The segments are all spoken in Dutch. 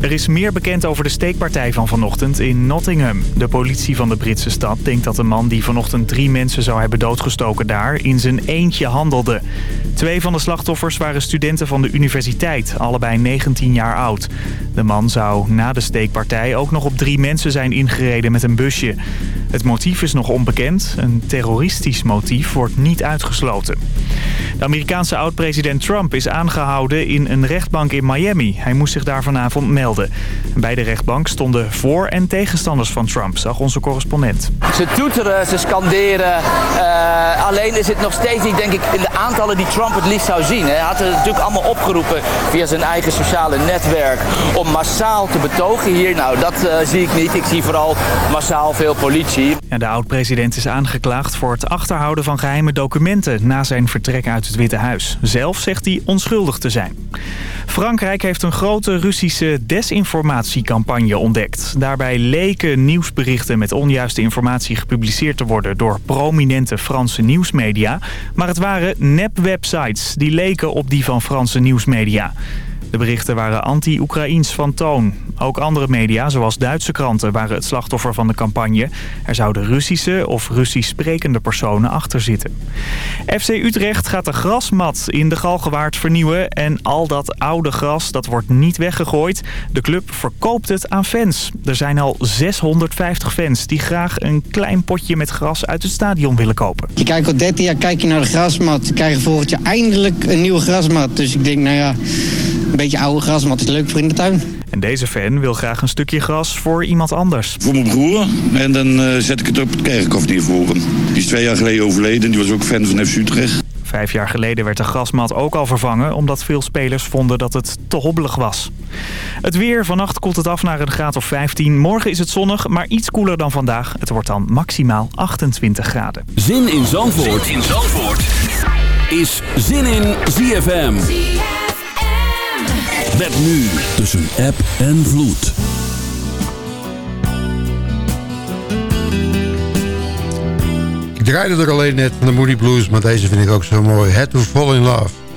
Er is meer bekend over de steekpartij van vanochtend in Nottingham. De politie van de Britse stad denkt dat de man die vanochtend drie mensen zou hebben doodgestoken daar in zijn eentje handelde. Twee van de slachtoffers waren studenten van de universiteit, allebei 19 jaar oud. De man zou na de steekpartij ook nog op drie mensen zijn ingereden met een busje. Het motief is nog onbekend. Een terroristisch motief wordt niet uitgesloten. De Amerikaanse oud-president Trump is aangehouden in een rechtbank in Miami. Hij moest zich daar vanavond melden. Bij de rechtbank stonden voor- en tegenstanders van Trump, zag onze correspondent. Ze toeteren, ze scanderen. Uh, alleen is het nog steeds niet, denk ik, in de aantallen die Trump het liefst zou zien. Hij had het natuurlijk allemaal opgeroepen via zijn eigen sociale netwerk om massaal te betogen hier. Nou, dat uh, zie ik niet. Ik zie vooral massaal veel politie. En de oud-president is aangeklaagd voor het achterhouden van geheime documenten na zijn vertrek uit het Witte Huis. Zelf zegt hij onschuldig te zijn. Frankrijk heeft een grote Russische desinformatiecampagne ontdekt. Daarbij leken nieuwsberichten met onjuiste informatie gepubliceerd te worden door prominente Franse nieuwsmedia. Maar het waren nep-websites die leken op die van Franse nieuwsmedia. De berichten waren anti-Oekraïns van toon. Ook andere media, zoals Duitse kranten, waren het slachtoffer van de campagne. Er zouden Russische of Russisch sprekende personen achter zitten. FC Utrecht gaat de grasmat in de Galgenwaard vernieuwen. En al dat oude gras, dat wordt niet weggegooid. De club verkoopt het aan fans. Er zijn al 650 fans die graag een klein potje met gras uit het stadion willen kopen. Je kijkt al 13 jaar kijk je naar de grasmat. Krijg je volgend jaar eindelijk een nieuwe grasmat. Dus ik denk, nou ja... Een beetje oude gras, maar het is leuk voor in de tuin. En deze fan wil graag een stukje gras voor iemand anders. Voor mijn broer. En dan uh, zet ik het op het kerkhof die voor hem. Die is twee jaar geleden overleden. Die was ook fan van FC Utrecht. Vijf jaar geleden werd de grasmat ook al vervangen... omdat veel spelers vonden dat het te hobbelig was. Het weer. Vannacht koelt het af naar een graad of 15. Morgen is het zonnig, maar iets koeler dan vandaag. Het wordt dan maximaal 28 graden. Zin in Zandvoort, zin in Zandvoort. is Zin in ZFM. Met nu tussen app en vloed. Ik draaide er alleen net de Moody Blues, maar deze vind ik ook zo mooi. Had to Fall in Love.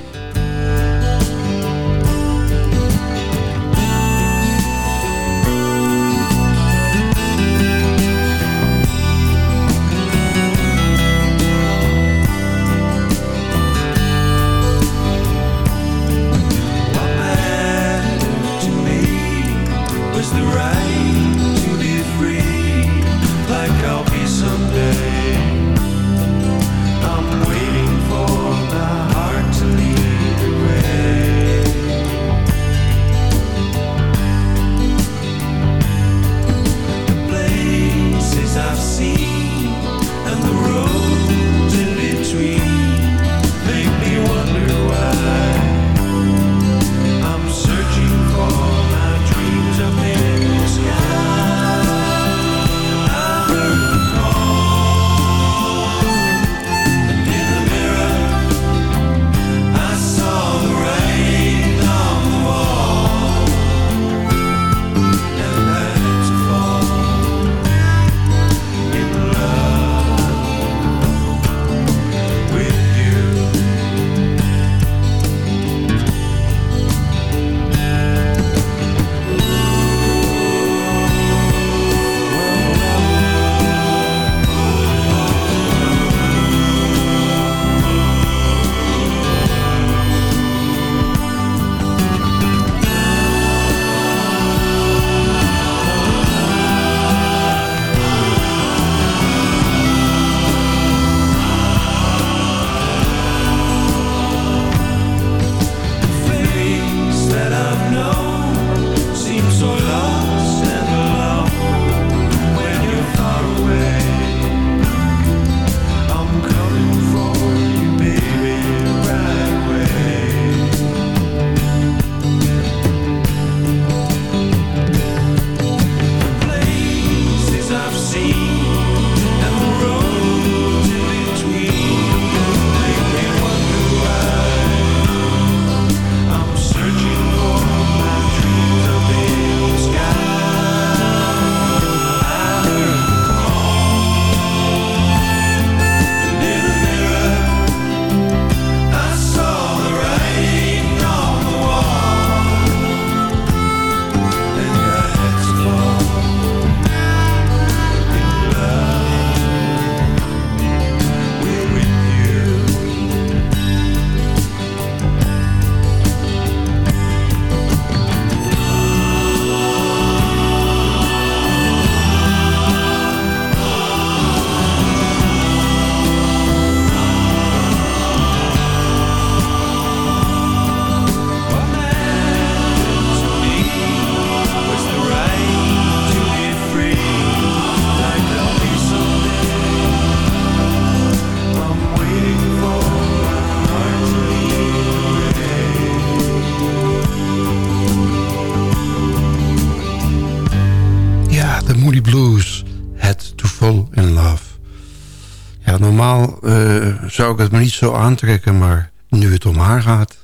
Zou ik het me niet zo aantrekken, maar nu het om haar gaat...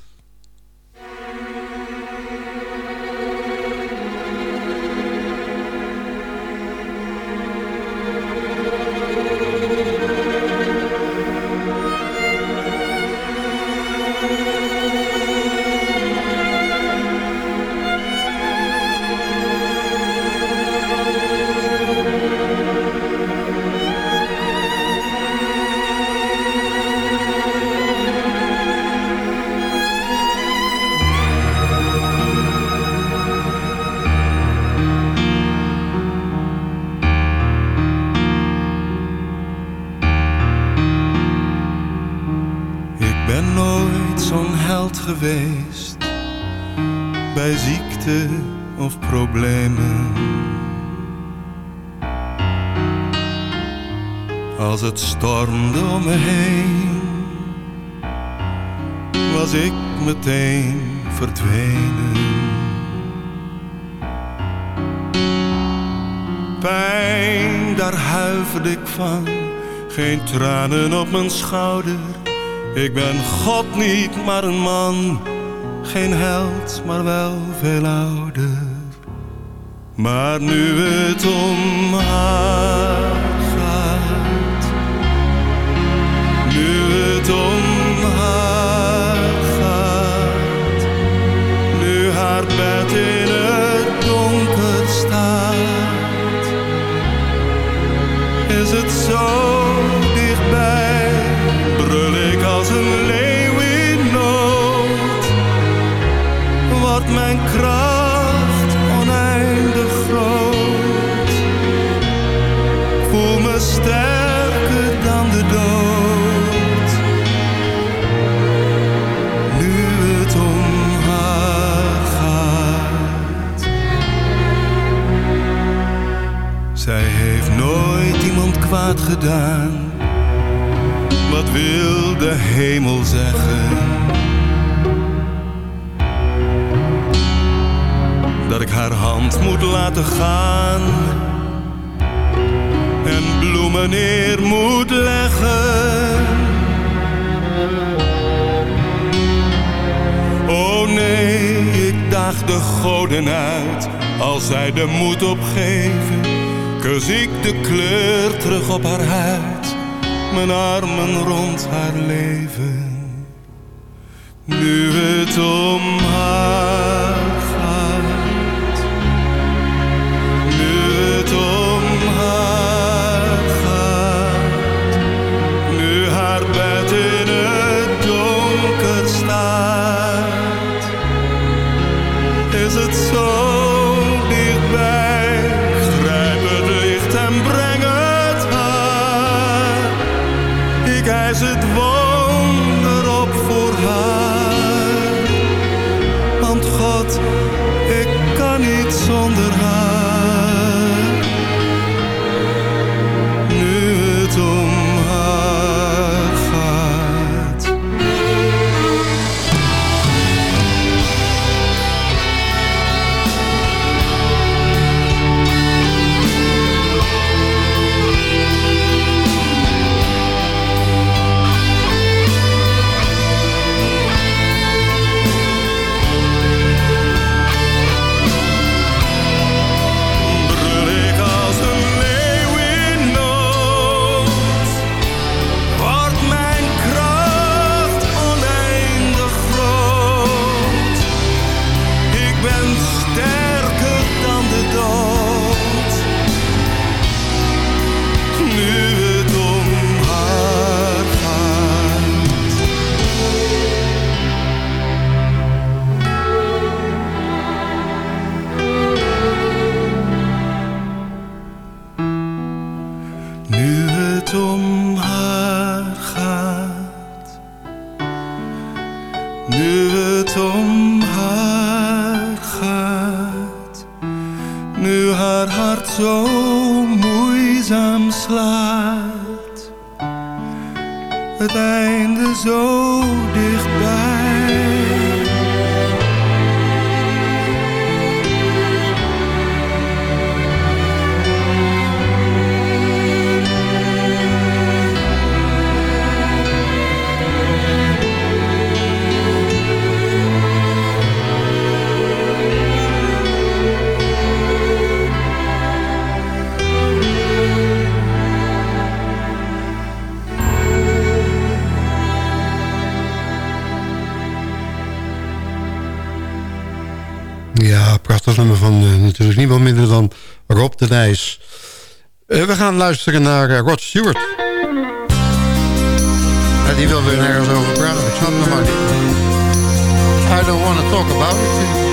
tranen op mijn schouder. Ik ben God niet, maar een man. Geen held, maar wel veel ouder. Maar nu het om haar gaat. Nu het om haar gaat. Nu haar bed in Wat wil de hemel zeggen? dat ik haar hand moet laten gaan en bloemen neer moet leggen. Oh nee, ik daag de goden uit als zij de moed opgeven. Kus ik de kleur terug op haar huid, mijn armen rond haar leven. Nu het om Ja, prachtig nummer van uh, natuurlijk niemand minder dan Rob de Nijs. Eh, we gaan luisteren naar eh, Rod Stewart. die wil weer nergens over praten, ik snap het maar niet. I don't want to talk about it.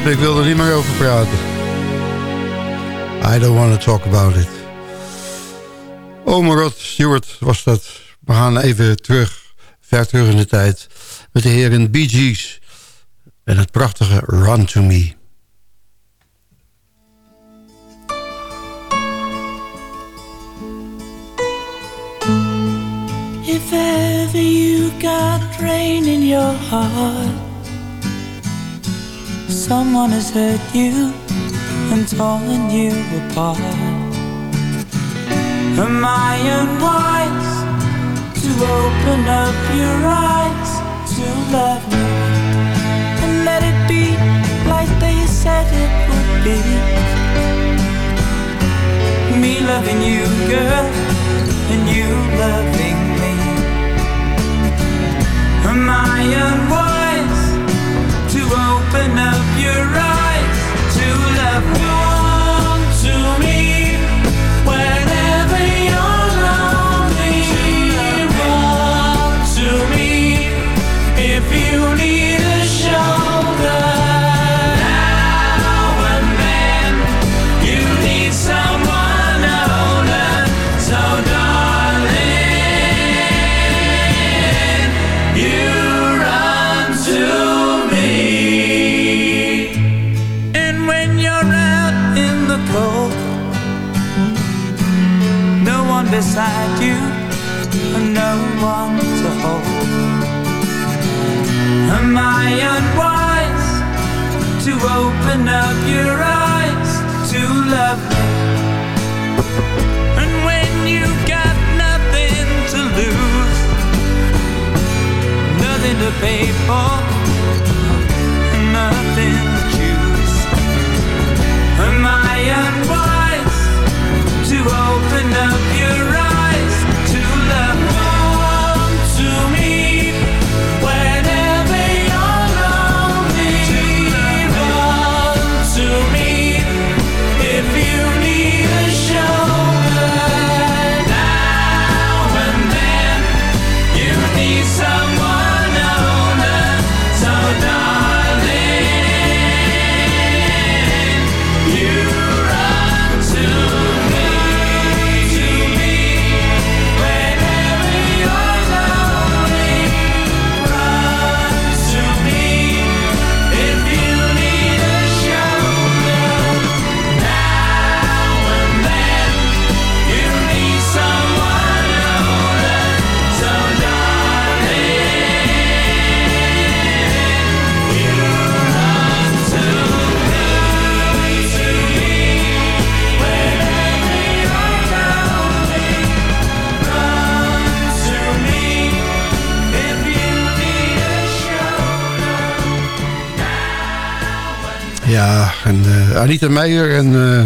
maar ik wil er niet meer over praten. I don't want to talk about it. Oh my god, Stuart was dat. We gaan even terug, ver terug in de tijd... met de heren Bee Gees en het prachtige Run To Me. If ever you got rain in your heart Someone has hurt you and torn you apart. Am I unwise to open up your eyes to love me And let it be like they said it would be? Me loving you, girl, and you loving me. Am I unwise to open up to love paper Anita Meijer en eh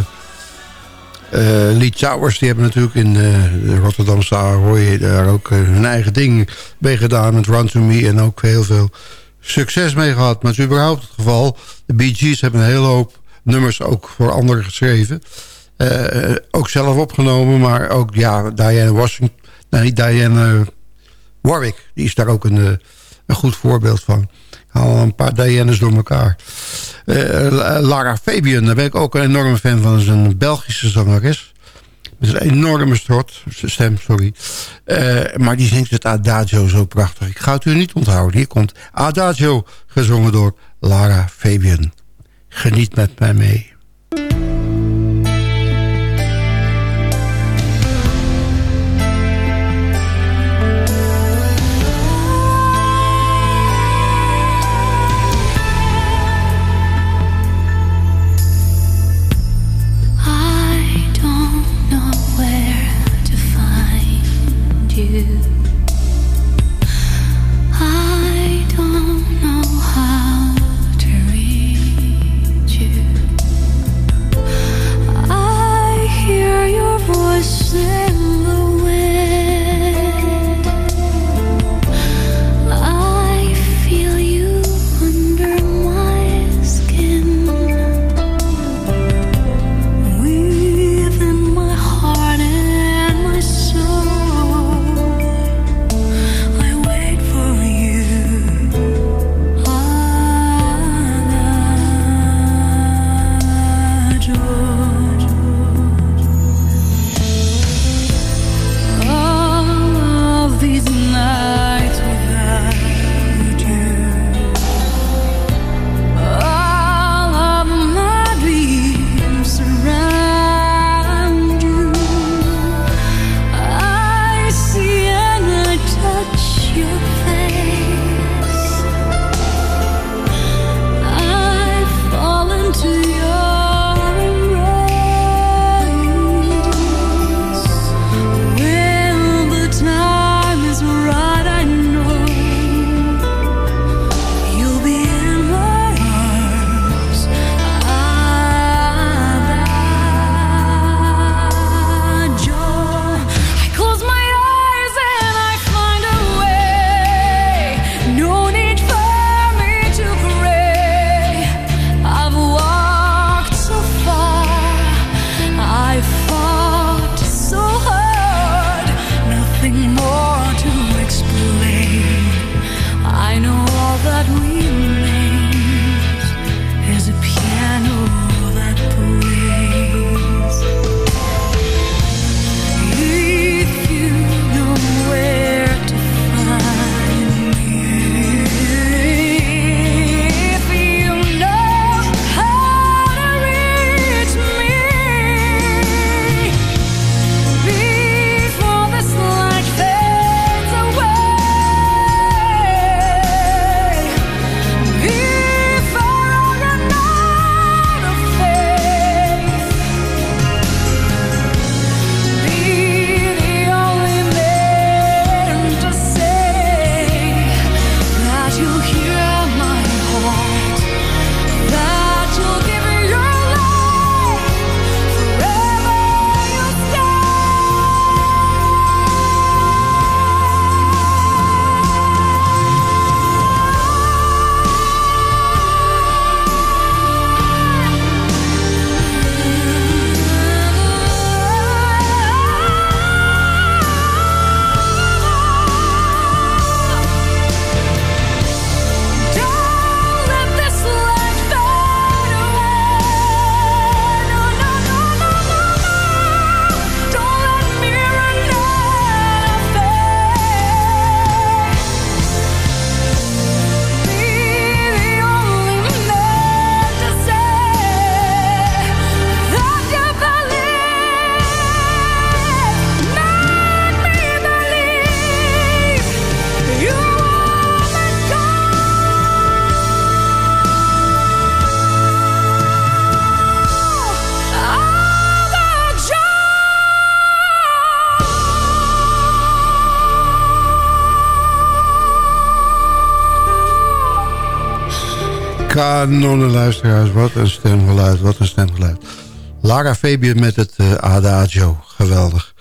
eh, Lee Towers... die hebben natuurlijk in eh, de Rotterdamse Ahoy... daar ook hun eigen ding mee gedaan met Run To Me... en ook heel veel succes mee gehad. Maar het is überhaupt het geval. De Bee Gees hebben een hele hoop nummers ook voor anderen geschreven. Ook zelf opgenomen, maar ook ja, Diane Washington... Nee, Diane Warwick, die is daar ook een, een goed voorbeeld van. Al een paar Diane's door elkaar. Eh, Lara Fabian, daar ben ik ook een enorme fan van. Is een Belgische zangeres. Met een enorme strot, stem, sorry. Eh, maar die zingt het Adagio zo prachtig. Ik ga het u niet onthouden. Hier komt Adagio, gezongen door Lara Fabian. Geniet met mij mee. Een stemgeluid, wat een stemgeluid. Lara Fabian met het uh, Adagio, geweldig.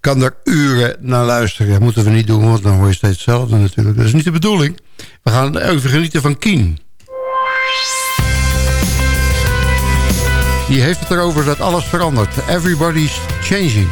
Kan er uren naar luisteren. Dat moeten we niet doen, want dan hoor je steeds hetzelfde natuurlijk. Dat is niet de bedoeling. We gaan even genieten van Keen. Die heeft het erover dat alles verandert. Everybody's changing.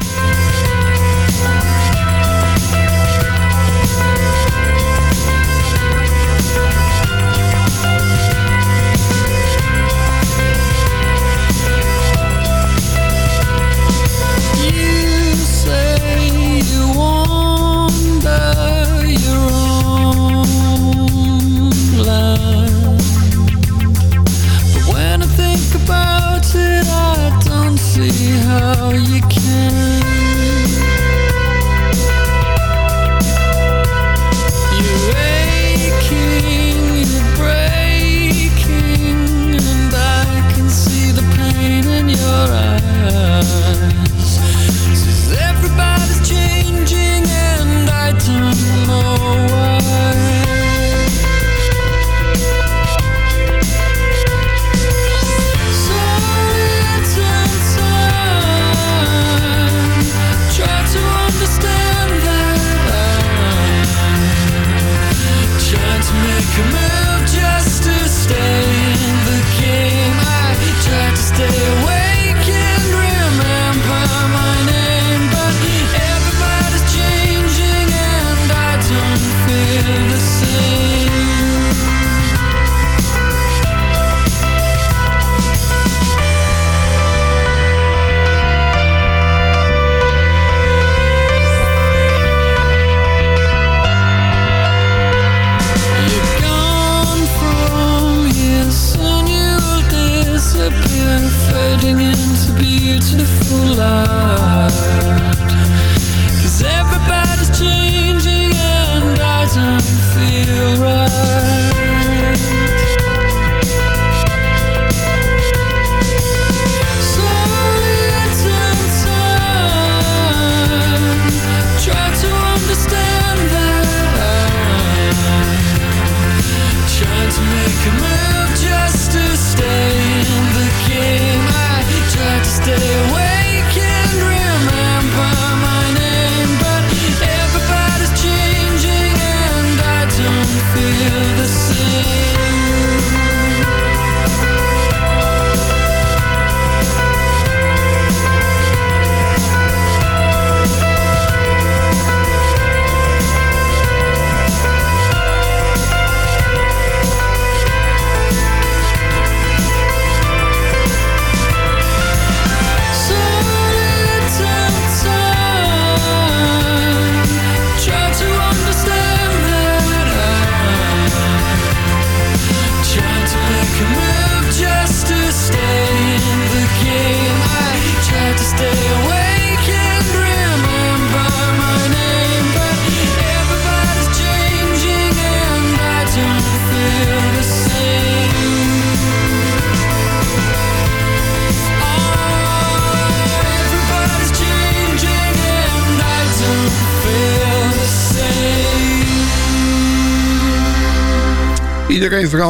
you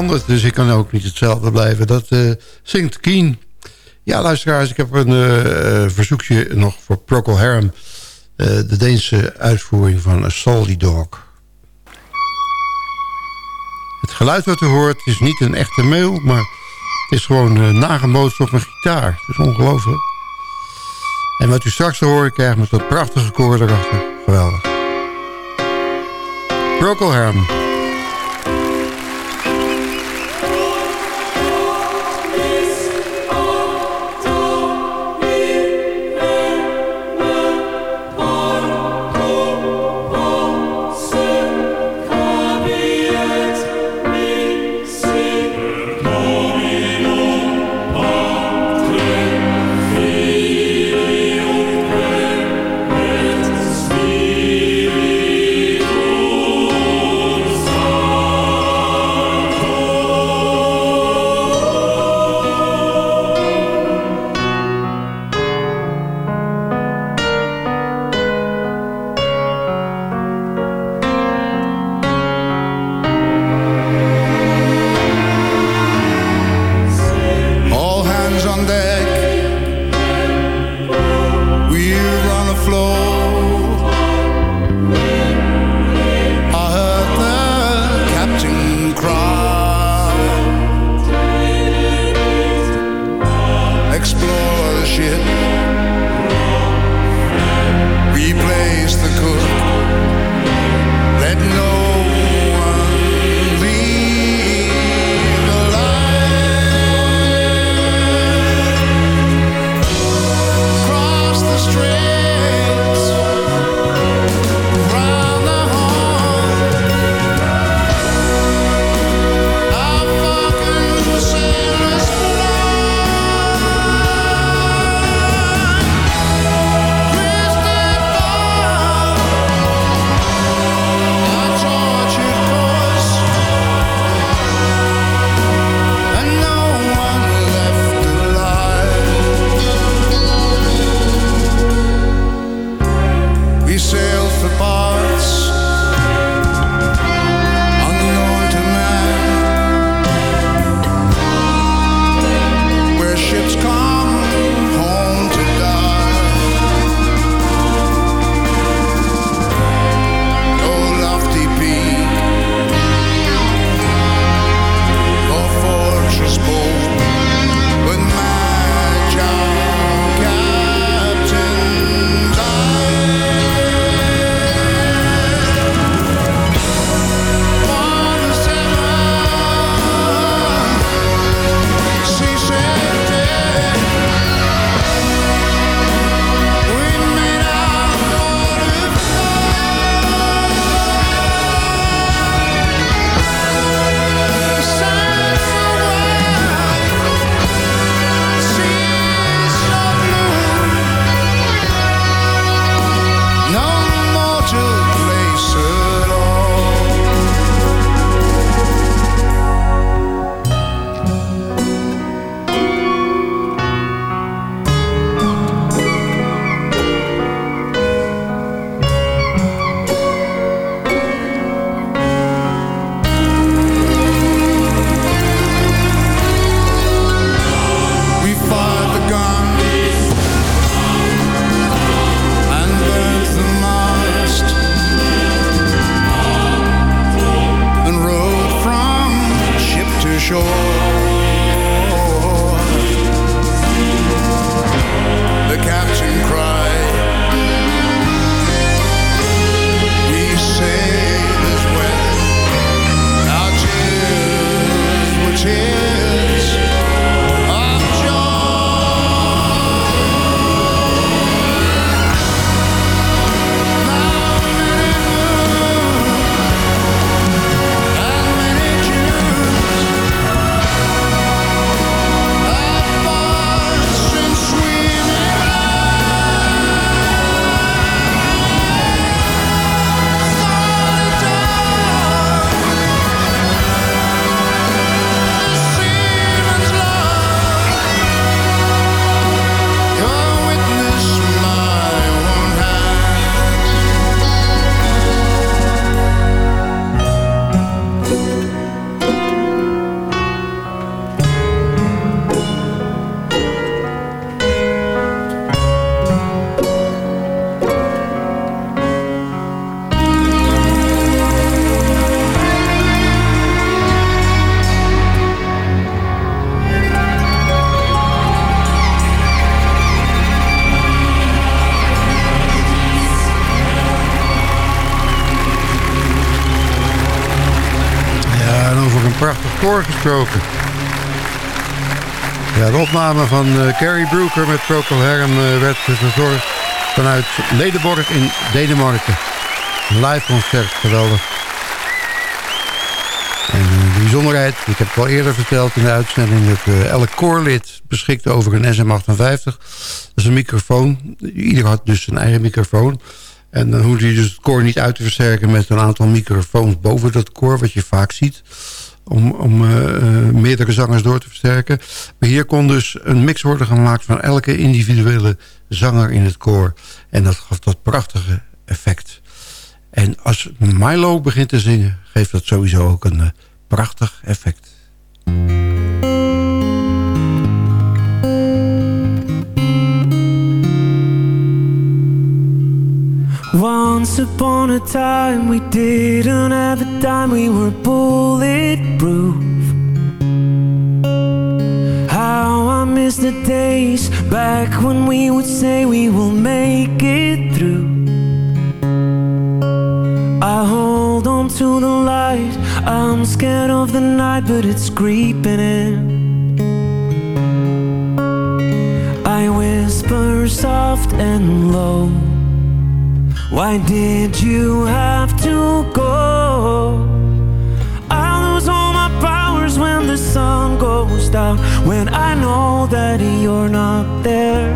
dus ik kan ook niet hetzelfde blijven. Dat uh, zingt Keen. Ja, luisteraars, ik heb een uh, verzoekje nog voor Procol Harum. Uh, de Deense uitvoering van A Salty Dog. Het geluid wat u hoort is niet een echte mail, maar het is gewoon nagebootst op een gitaar. Het is ongelooflijk. En wat u straks te horen krijgt met dat prachtige koor erachter. Geweldig. Procol Harum. Van eh, Carrie Brooker met Procol Harum eh, werd verzorgd vanuit Ledenborg in Denemarken. Een live concert, geweldig. En eh, de bijzonderheid, ik heb het al eerder verteld in de uitzending... dat elk koorlid beschikte over een SM58. Dat is een microfoon. Ieder had dus zijn eigen microfoon. En dan hoefde je dus het koor niet uit te versterken... met een aantal microfoons boven dat koor, wat je vaak ziet... om, om eh, eh, meerdere zangers door te versterken. Maar hier kon dus een mix worden gemaakt... van elke individuele zanger in het koor. En dat gaf dat prachtige effect. En als Milo begint te zingen... geeft dat sowieso ook een eh, prachtig effect. Once upon a time, we didn't have a dime, we were bulletproof. How I miss the days back when we would say we will make it through. I hold on to the light, I'm scared of the night, but it's creeping in. I whisper soft and low. Why did you have to go? I lose all my powers when the sun goes down. When I know that you're not there.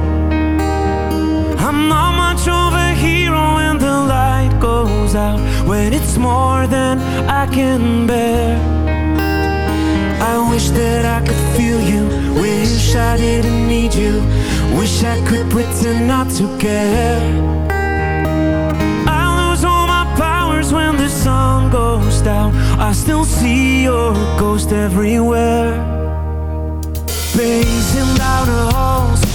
I'm not much of a hero when the light goes out. When it's more than I can bear. I wish that I could feel you. Wish I didn't need you. Wish I could pretend not to care. Goes down. I still see your ghost everywhere. Pacing down the halls,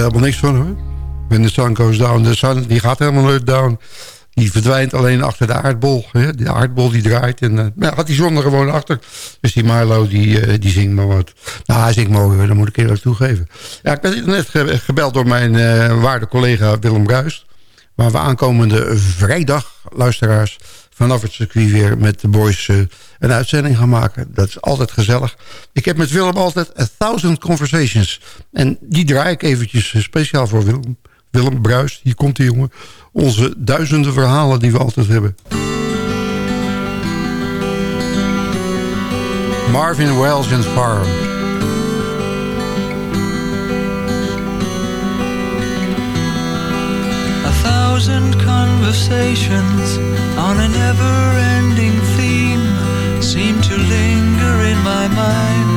helemaal niks van hoor. When the sun goes down, de sun die gaat helemaal nooit down. Die verdwijnt alleen achter de aardbol. Hè? De aardbol die draait. En uh, ja, die zon er gewoon achter. Dus die Milo die, uh, die zingt maar wat. Nou, hij zingt mooi hoor, dat moet ik eerlijk toegeven. Ja, ik ben net gebeld door mijn uh, waarde collega Willem Ruist. Waar we aankomende vrijdag, luisteraars, vanaf het circuit weer met de boys uh, een uitzending gaan maken. Dat is altijd gezellig. Ik heb met Willem altijd a thousand conversations. En die draai ik eventjes speciaal voor Willem. Willem Bruis, hier komt die jongen. Onze duizenden verhalen die we altijd hebben. Marvin Wells and Farm. Thousand conversations on a never-ending theme seem to linger in my mind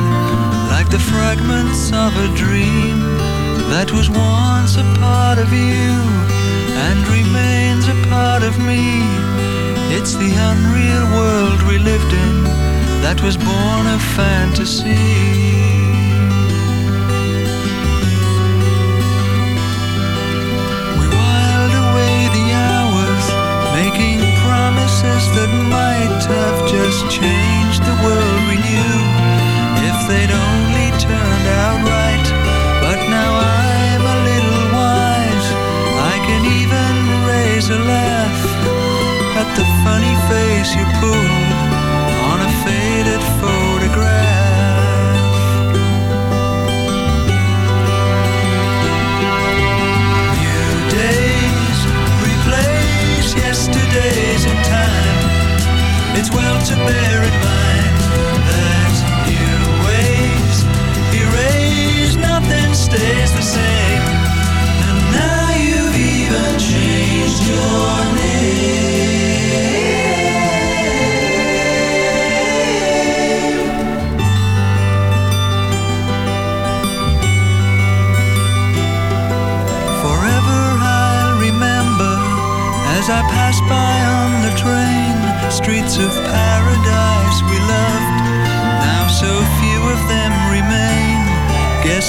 like the fragments of a dream that was once a part of you and remains a part of me. It's the unreal world we lived in that was born of fantasy. Promises that might have just changed the world we knew if they'd only turned out right. But now I'm a little wise. I can even raise a laugh at the funny face you pulled It's well to bear in mind that new erase nothing stays the same. And now you've even changed your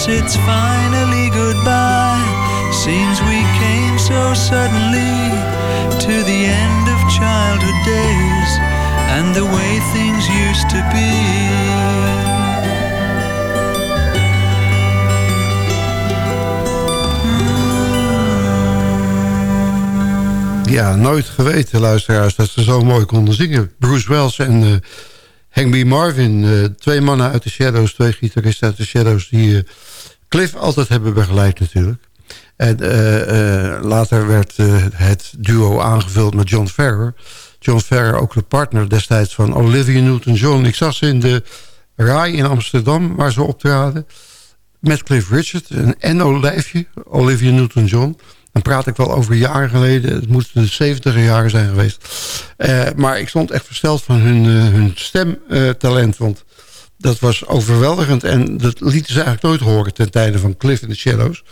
It's finally goodbye. Seems we came so suddenly to the end of childhood days and the way things used to be. Ja, nooit geweten, luisteraars, dat ze zo mooi konden zingen. Bruce Wells en uh, Hank B. Marvin, uh, twee mannen uit de Shadows, twee gitaristen uit de Shadows... die uh, Cliff altijd hebben begeleid natuurlijk. En later werd het duo aangevuld met John Ferrer. John Ferrer, ook de partner destijds van Olivia Newton-John. Ik zag ze in de RAI in Amsterdam, waar ze optraden... met Cliff Richard en Enno Lijfje, Olivia Newton-John... Dan praat ik wel over jaren geleden. Het moet de 70 jaren zijn geweest. Maar ik stond echt versteld van hun, hun stemtalent. want dat was overweldigend. En dat lieten ze eigenlijk nooit horen ten tijde van Cliff in the Shadows.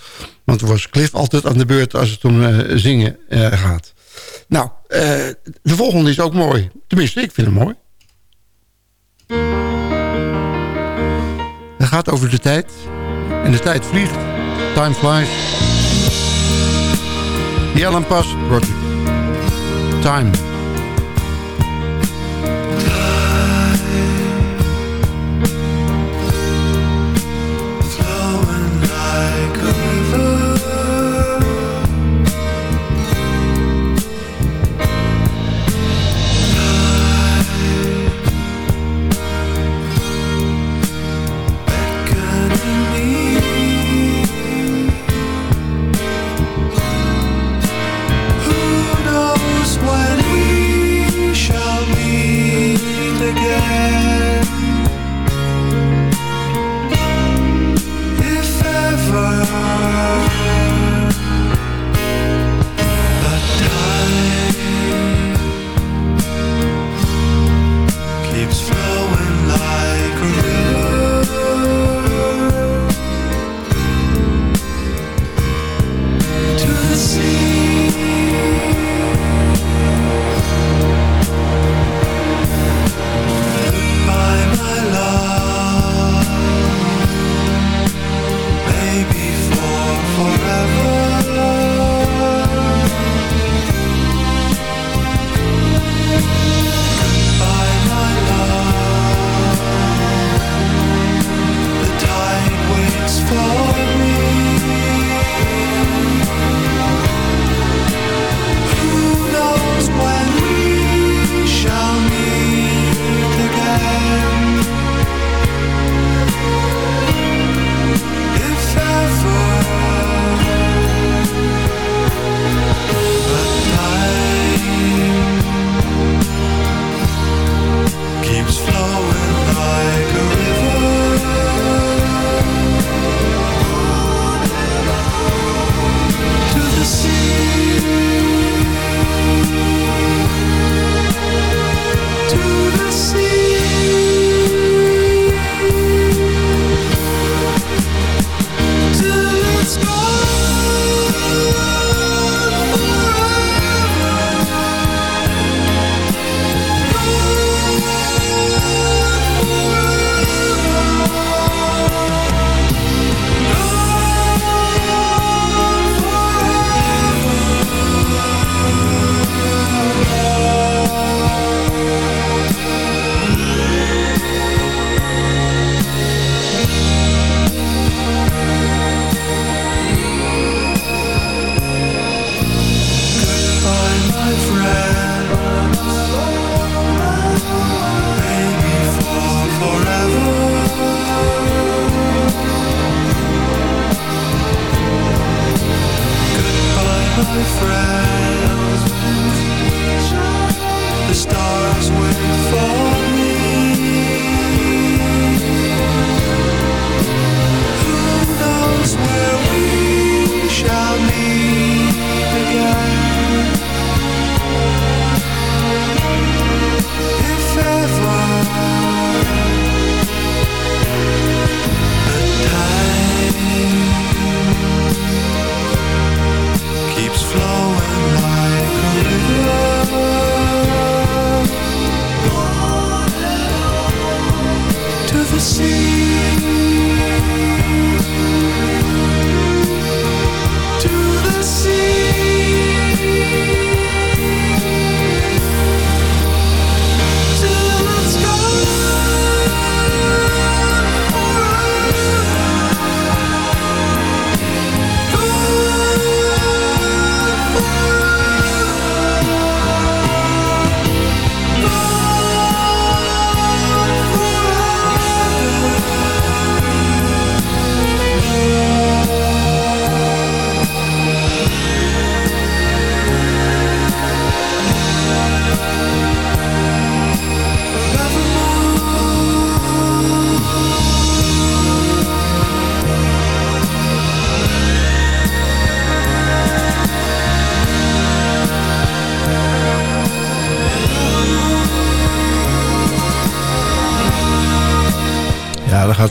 Want er was Cliff altijd aan de beurt als het om uh, zingen gaat. Nou, de volgende is ook mooi. Tenminste, ik vind hem mooi. Het gaat over de tijd. En de tijd vliegt. Time flies. Alan Pass Project. Time.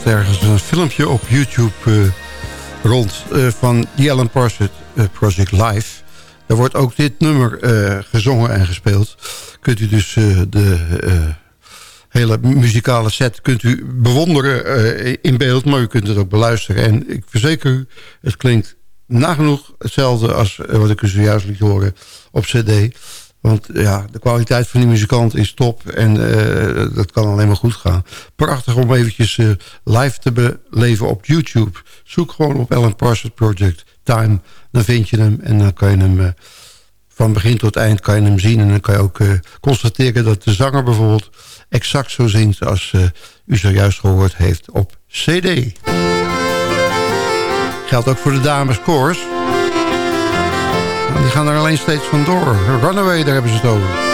Ergens een filmpje op YouTube eh, rond eh, van The Alan Parsons eh, Project Live. Daar wordt ook dit nummer gezongen en gespeeld. Kunt u dus de hele muzikale set kunt u bewonderen in beeld, maar u kunt het ook beluisteren. En ik verzeker u, het klinkt nagenoeg hetzelfde als wat ik u zojuist liet horen op cd. Want ja, de kwaliteit van die muzikant is top en eh, dat kan alleen maar goed gaan. Prachtig om eventjes eh, live te beleven op YouTube. Zoek gewoon op Alan Parsons Project Time, dan vind je hem en dan kan je hem... eh, van begin tot eind kan je hem zien. En dan kan je ook constateren dat de zanger bijvoorbeeld exact zo zingt als u zojuist gehoord heeft op CD. Geldt ook voor de dames koors. Die gaan er alleen steeds van door. Runaway, daar hebben ze het over.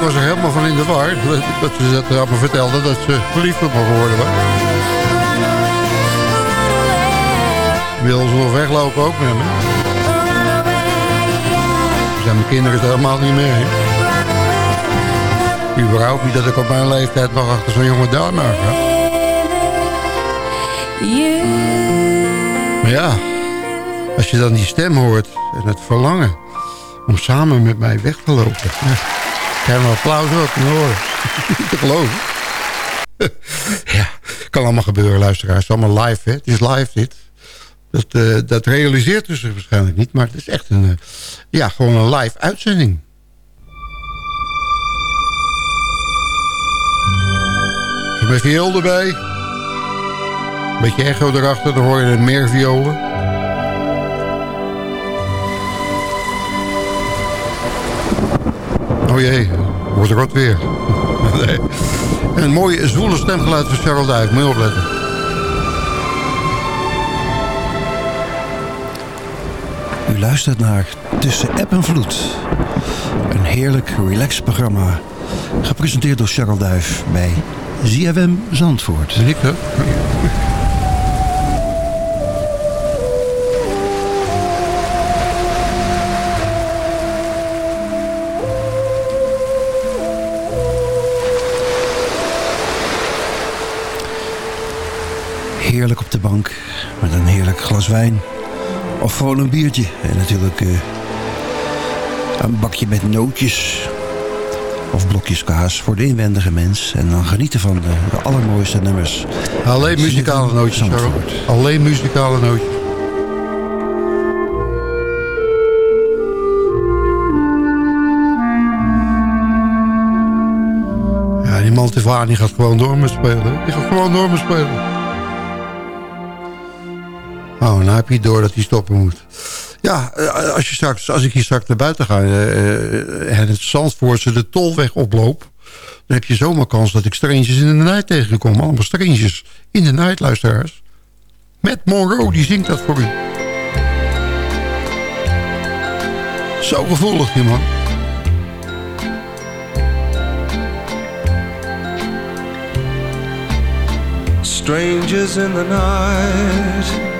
Ik was, er, ik helemaal van in de war. Dat, ze dat allemaal vertelde dat ze verliefd op me geworden was. Wil ze nog weglopen ook met me? Zijn mijn kinderen het helemaal niet mee. überhaupt niet dat ik op mijn leeftijd nog achter zo'n jonge dame ga. Maar ja, als je dan die stem hoort en het verlangen om samen met mij weg te lopen. Krijg een applaus ook kunnen horen. Te geloven. ja, kan allemaal gebeuren, luisteraars. Het is allemaal live, hè. Het is live, dit. Dat, eh, dat realiseert u zich waarschijnlijk niet, maar het is echt een, eh, ja, gewoon een live uitzending. Met viool erbij. Beetje echo erachter, dan hoor je meer violen. Oh jee, wordt rot weer. nee. En een mooie zwoele stemgeluid van Charles Duik, moet je opletten. U luistert naar Tussen App en Vloed. Een heerlijk relaxed programma. Gepresenteerd door Charles Duif bij ZFM Zandvoort. Ik op de bank met een heerlijk glas wijn. Of gewoon een biertje. En natuurlijk eh, een bakje met nootjes. Of blokjes kaas voor de inwendige mens. En dan genieten van de, de allermooiste nummers. Alleen muzikale nootjes. Alleen muzikale nootjes. Ja, die Mantivani gaat gewoon door met spelen. Die gaat gewoon door met spelen. Oh, nou heb je door dat hij stoppen moet. Ja, eh, als, je straks, als ik hier straks naar buiten ga eh, eh, en het Zandvoortse de tolweg oploop... dan heb je zomaar kans dat ik strangers in de night tegenkom. Allemaal strangers in de night, luisteraars. Met Monroe, die zingt dat voor u. Zo gevoelig, die man. Strangers in the night,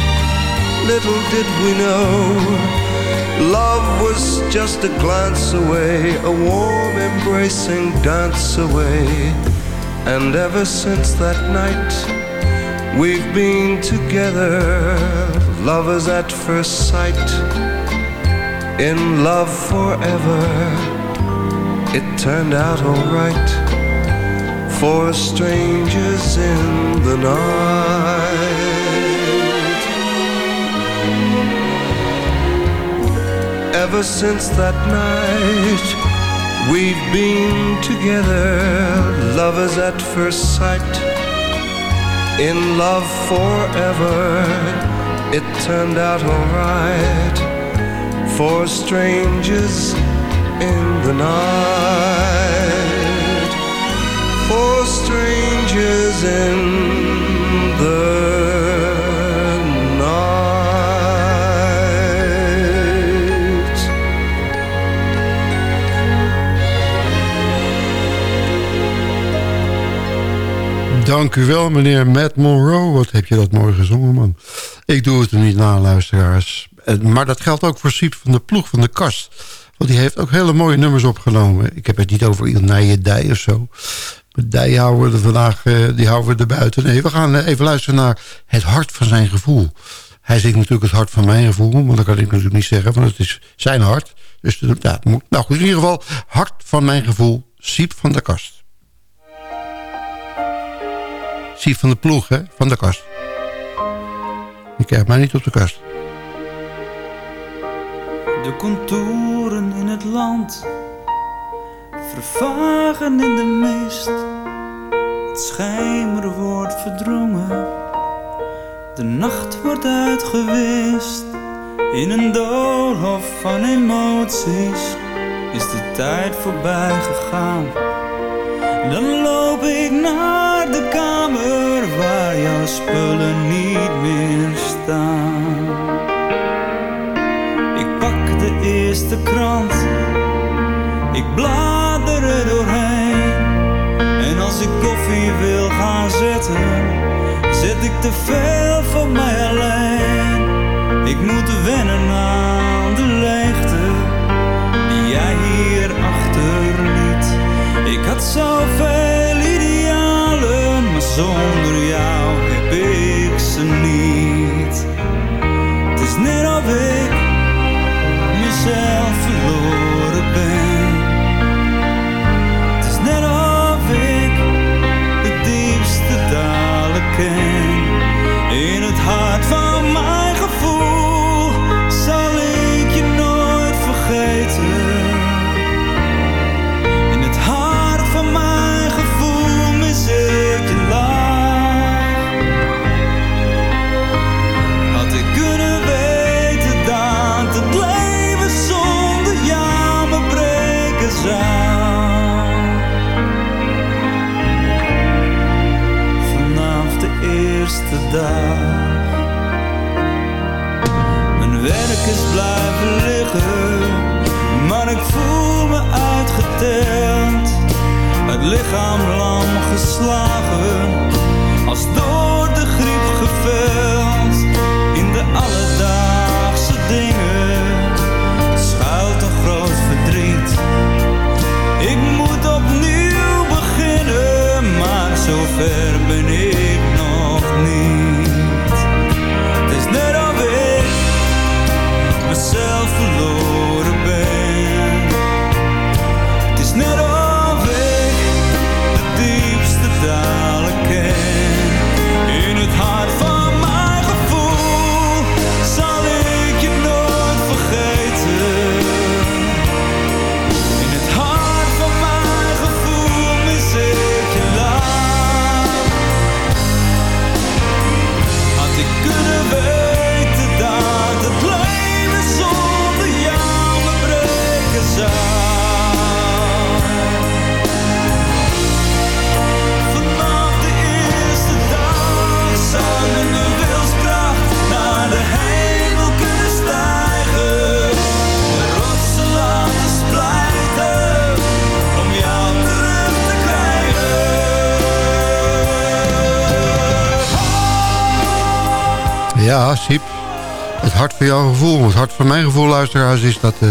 Little did we know, love was just a glance away, a warm embracing dance away. And ever since that night, we've been together, lovers at first sight, in love forever. It turned out alright for strangers in the night. Ever since that night, we've been together, lovers at first sight, in love forever. It turned out alright for strangers in the night for strangers in Dank u wel, meneer Matt Monroe. Wat heb je dat mooi gezongen, man. Ik doe het er niet na, luisteraars. Eh, Maar dat geldt ook voor Siep van de Ploeg van de Kast. Want die heeft ook hele mooie nummers opgenomen. Ik heb het niet over Ilnije Dij of zo. Dij houden we er vandaag eh, die houden we er buiten. Nee, we gaan eh, even luisteren naar Het Hart van Zijn Gevoel. Hij zingt natuurlijk Het Hart van Mijn Gevoel. Want dat kan ik natuurlijk niet zeggen, want het is zijn hart. Dus ja, nou goed, in ieder geval Hart van Mijn Gevoel, Siep van de Kast. Siep van de ploeg, hè? Van de kast. Je krijgt mij niet op de kast. De contouren in het land vervagen in de mist. Het schijmer wordt verdrongen, de nacht wordt uitgewist. In een doolhof van emoties is de tijd voorbij gegaan. Dan loop ik naar de kamer waar jouw spullen niet meer staan. Ik pak de eerste krant, ik blader er doorheen. En als ik koffie wil gaan zetten, zet ik te veel voor mij alleen. Ik moet wennen aan Had zoveel idealen, maar zonder jou heb ik ze niet. Het is net of ik mezelf voel me uitgeteld. Het lichaam lam geslagen, als door jouw gevoel. Het hart van mijn gevoel, luisteraars, is dat eh,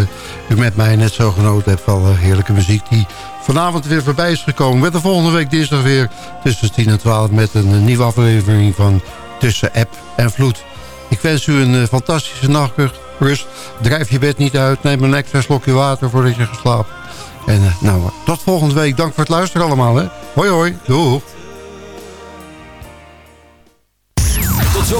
u met mij net zo genoten hebt van eh, heerlijke muziek die vanavond weer voorbij is gekomen. Met de volgende week dinsdag weer tussen 10 en 12 met een eh, nieuwe aflevering van Tussen App en Vloed. Ik wens u een eh, fantastische nachtrust. Drijf je bed niet uit. Neem een extra slokje water voordat je slapen. En nou, tot volgende week. Dank voor het luisteren allemaal. Hè. Hoi hoi. Doeg.